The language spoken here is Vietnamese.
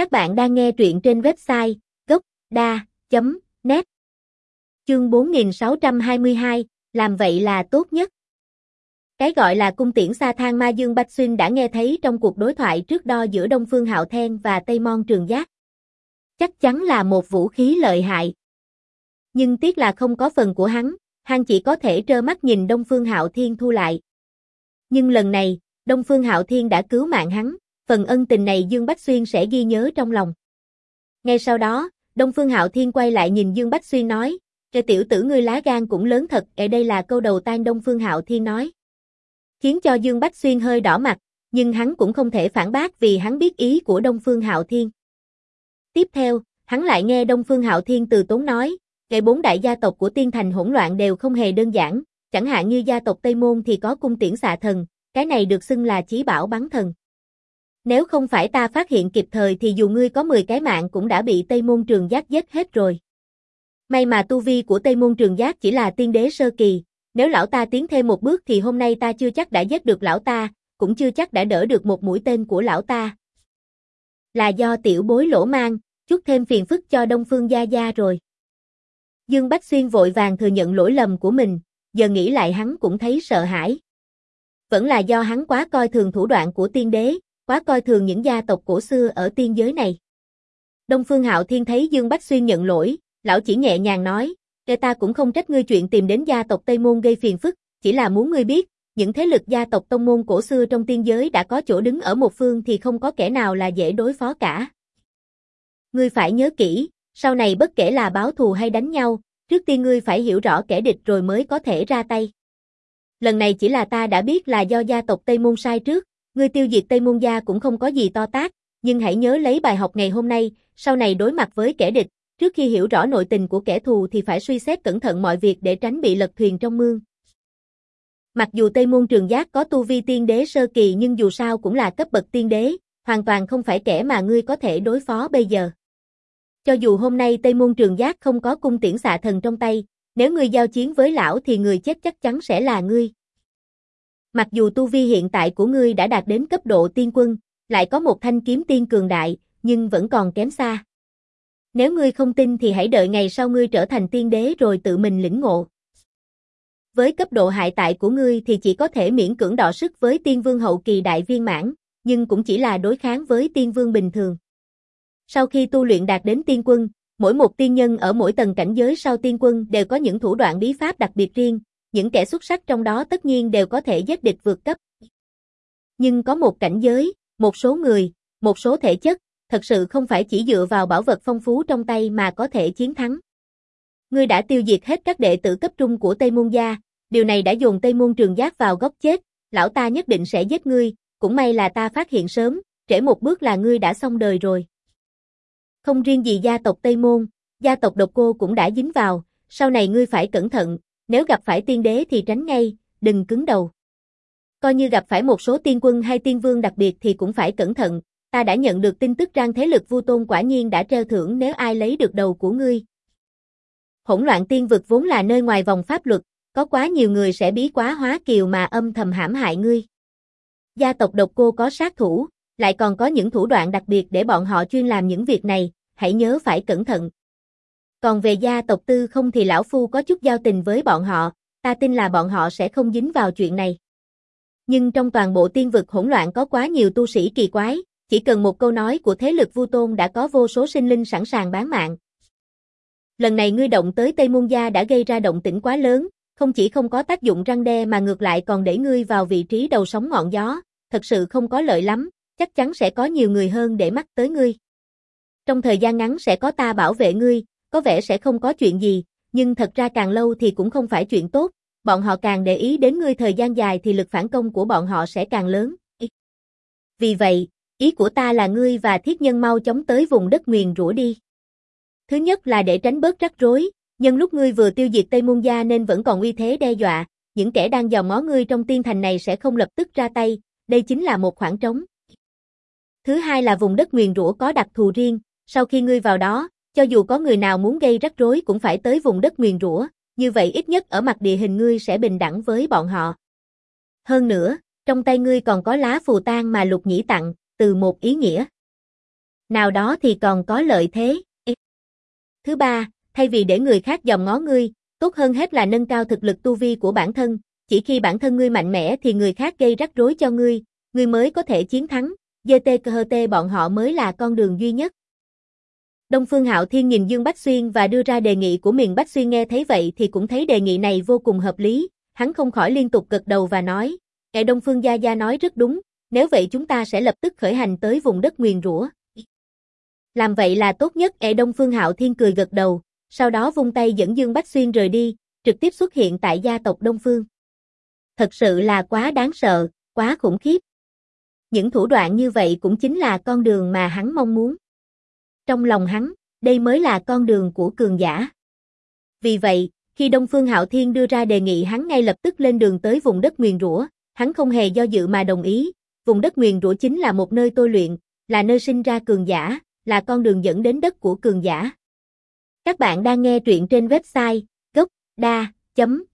Các bạn đang nghe truyện trên website gốc.da.net Chương 4622, làm vậy là tốt nhất. Cái gọi là cung tiễn sa thang ma dương bạch Xuyên đã nghe thấy trong cuộc đối thoại trước đo giữa Đông Phương Hạo Then và Tây Mon Trường Giác. Chắc chắn là một vũ khí lợi hại. Nhưng tiếc là không có phần của hắn, hắn chỉ có thể trơ mắt nhìn Đông Phương Hạo Thiên thu lại. Nhưng lần này, Đông Phương Hạo Thiên đã cứu mạng hắn, phần ân tình này Dương Bách Xuyên sẽ ghi nhớ trong lòng. Ngay sau đó, Đông Phương Hạo Thiên quay lại nhìn Dương Bách Xuyên nói, cái tiểu tử ngươi lá gan cũng lớn thật, ở đây là câu đầu tan Đông Phương Hạo Thiên nói. Khiến cho Dương Bách Xuyên hơi đỏ mặt, nhưng hắn cũng không thể phản bác vì hắn biết ý của Đông Phương Hạo Thiên. Tiếp theo, hắn lại nghe Đông Phương Hạo Thiên từ tốn nói, cái bốn đại gia tộc của tiên thành hỗn loạn đều không hề đơn giản, chẳng hạn như gia tộc Tây Môn thì có cung tiễn xạ thần, cái này được xưng là chí bảo bắn thần. Nếu không phải ta phát hiện kịp thời thì dù ngươi có 10 cái mạng cũng đã bị Tây Môn Trường Giác giết hết rồi. May mà tu vi của Tây Môn Trường Giác chỉ là tiên đế sơ kỳ, nếu lão ta tiến thêm một bước thì hôm nay ta chưa chắc đã giết được lão ta, cũng chưa chắc đã đỡ được một mũi tên của lão ta. Là do tiểu bối lỗ mang, chút thêm phiền phức cho Đông Phương Gia Gia rồi. Dương Bách Xuyên vội vàng thừa nhận lỗi lầm của mình, giờ nghĩ lại hắn cũng thấy sợ hãi. Vẫn là do hắn quá coi thường thủ đoạn của tiên đế, quá coi thường những gia tộc cổ xưa ở tiên giới này. Đông Phương Hạo Thiên thấy Dương Bách Xuyên nhận lỗi, lão chỉ nhẹ nhàng nói, Kẻ ta cũng không trách ngươi chuyện tìm đến gia tộc Tây Môn gây phiền phức, chỉ là muốn ngươi biết, những thế lực gia tộc tông môn cổ xưa trong tiên giới đã có chỗ đứng ở một phương thì không có kẻ nào là dễ đối phó cả. Ngươi phải nhớ kỹ, sau này bất kể là báo thù hay đánh nhau, trước tiên ngươi phải hiểu rõ kẻ địch rồi mới có thể ra tay. Lần này chỉ là ta đã biết là do gia tộc Tây Môn sai trước, ngươi tiêu diệt Tây Môn gia cũng không có gì to tác, nhưng hãy nhớ lấy bài học ngày hôm nay, sau này đối mặt với kẻ địch, trước khi hiểu rõ nội tình của kẻ thù thì phải suy xét cẩn thận mọi việc để tránh bị lật thuyền trong mương. Mặc dù Tây Môn Trường Giác có tu vi tiên đế sơ kỳ nhưng dù sao cũng là cấp bậc tiên đế, hoàn toàn không phải kẻ mà ngươi có thể đối phó bây giờ. Cho dù hôm nay Tây Môn Trường Giác không có cung tiễn xạ thần trong tay, nếu ngươi giao chiến với lão thì người chết chắc chắn sẽ là ngươi. Mặc dù tu vi hiện tại của ngươi đã đạt đến cấp độ tiên quân, lại có một thanh kiếm tiên cường đại, nhưng vẫn còn kém xa. Nếu ngươi không tin thì hãy đợi ngày sau ngươi trở thành tiên đế rồi tự mình lĩnh ngộ. Với cấp độ hại tại của ngươi thì chỉ có thể miễn cưỡng đọ sức với tiên vương hậu kỳ đại viên mãn, nhưng cũng chỉ là đối kháng với tiên vương bình thường. Sau khi tu luyện đạt đến tiên quân, mỗi một tiên nhân ở mỗi tầng cảnh giới sau tiên quân đều có những thủ đoạn bí pháp đặc biệt riêng, những kẻ xuất sắc trong đó tất nhiên đều có thể giết địch vượt cấp. Nhưng có một cảnh giới, một số người, một số thể chất, thật sự không phải chỉ dựa vào bảo vật phong phú trong tay mà có thể chiến thắng. Ngươi đã tiêu diệt hết các đệ tử cấp trung của Tây Môn gia, điều này đã dồn Tây Môn Trường Giác vào góc chết, lão ta nhất định sẽ giết ngươi, cũng may là ta phát hiện sớm, trễ một bước là ngươi đã xong đời rồi. Không riêng gì gia tộc Tây Môn, gia tộc độc cô cũng đã dính vào, sau này ngươi phải cẩn thận, nếu gặp phải tiên đế thì tránh ngay, đừng cứng đầu. Coi như gặp phải một số tiên quân hay tiên vương đặc biệt thì cũng phải cẩn thận, ta đã nhận được tin tức rằng thế lực Vu Tôn quả nhiên đã treo thưởng nếu ai lấy được đầu của ngươi. Hỗn loạn tiên vực vốn là nơi ngoài vòng pháp luật, có quá nhiều người sẽ bí quá hóa kiều mà âm thầm hãm hại ngươi. Gia tộc độc cô có sát thủ, lại còn có những thủ đoạn đặc biệt để bọn họ chuyên làm những việc này, hãy nhớ phải cẩn thận. Còn về gia tộc tư không thì lão phu có chút giao tình với bọn họ, ta tin là bọn họ sẽ không dính vào chuyện này. Nhưng trong toàn bộ tiên vực hỗn loạn có quá nhiều tu sĩ kỳ quái, chỉ cần một câu nói của thế lực Vu Tôn đã có vô số sinh linh sẵn sàng bán mạng. Lần này ngươi động tới Tây Môn Gia đã gây ra động tĩnh quá lớn, không chỉ không có tác dụng răng đe mà ngược lại còn để ngươi vào vị trí đầu sóng ngọn gió, thật sự không có lợi lắm, chắc chắn sẽ có nhiều người hơn để mắt tới ngươi. Trong thời gian ngắn sẽ có ta bảo vệ ngươi, có vẻ sẽ không có chuyện gì, nhưng thật ra càng lâu thì cũng không phải chuyện tốt, bọn họ càng để ý đến ngươi thời gian dài thì lực phản công của bọn họ sẽ càng lớn. Vì vậy, Ý của ta là ngươi và thiết nhân mau chóng tới vùng đất nguyền rủa đi. Thứ nhất là để tránh bớt rắc rối, nhân lúc ngươi vừa tiêu diệt Tây Môn Gia nên vẫn còn uy thế đe dọa, những kẻ đang dò mó ngươi trong tiên thành này sẽ không lập tức ra tay, đây chính là một khoảng trống. Thứ hai là vùng đất nguyền rủa có đặc thù riêng, sau khi ngươi vào đó, cho dù có người nào muốn gây rắc rối cũng phải tới vùng đất nguyền rủa, như vậy ít nhất ở mặt địa hình ngươi sẽ bình đẳng với bọn họ. Hơn nữa, trong tay ngươi còn có lá phù tang mà lục nhĩ tặng, từ một ý nghĩa. nào đó thì còn có lợi thế. Thứ ba, thay vì để người khác dòm ngó ngươi, tốt hơn hết là nâng cao thực lực tu vi của bản thân, chỉ khi bản thân ngươi mạnh mẽ thì người khác gây rắc rối cho ngươi, ngươi mới có thể chiến thắng, GT bọn họ mới là con đường duy nhất. Đông Phương Hạo Thiên nhìn Dương Bách Xuyên và đưa ra đề nghị của miền Bách Xuyên nghe thấy vậy thì cũng thấy đề nghị này vô cùng hợp lý, hắn không khỏi liên tục gật đầu và nói, kẻ Đông Phương Gia Gia nói rất đúng, nếu vậy chúng ta sẽ lập tức khởi hành tới vùng đất nguyền rủa. Làm vậy là tốt nhất, ẻ Đông Phương Hạo Thiên cười gật đầu, sau đó vung tay dẫn Dương Bách Xuyên rời đi, trực tiếp xuất hiện tại gia tộc Đông Phương. Thật sự là quá đáng sợ, quá khủng khiếp. Những thủ đoạn như vậy cũng chính là con đường mà hắn mong muốn. Trong lòng hắn, đây mới là con đường của cường giả. Vì vậy, khi Đông Phương Hạo Thiên đưa ra đề nghị hắn ngay lập tức lên đường tới vùng đất nguyền rủa, hắn không hề do dự mà đồng ý, vùng đất nguyền rủa chính là một nơi tôi luyện, là nơi sinh ra cường giả, là con đường dẫn đến đất của cường giả. Các bạn đang nghe truyện trên website gocda.com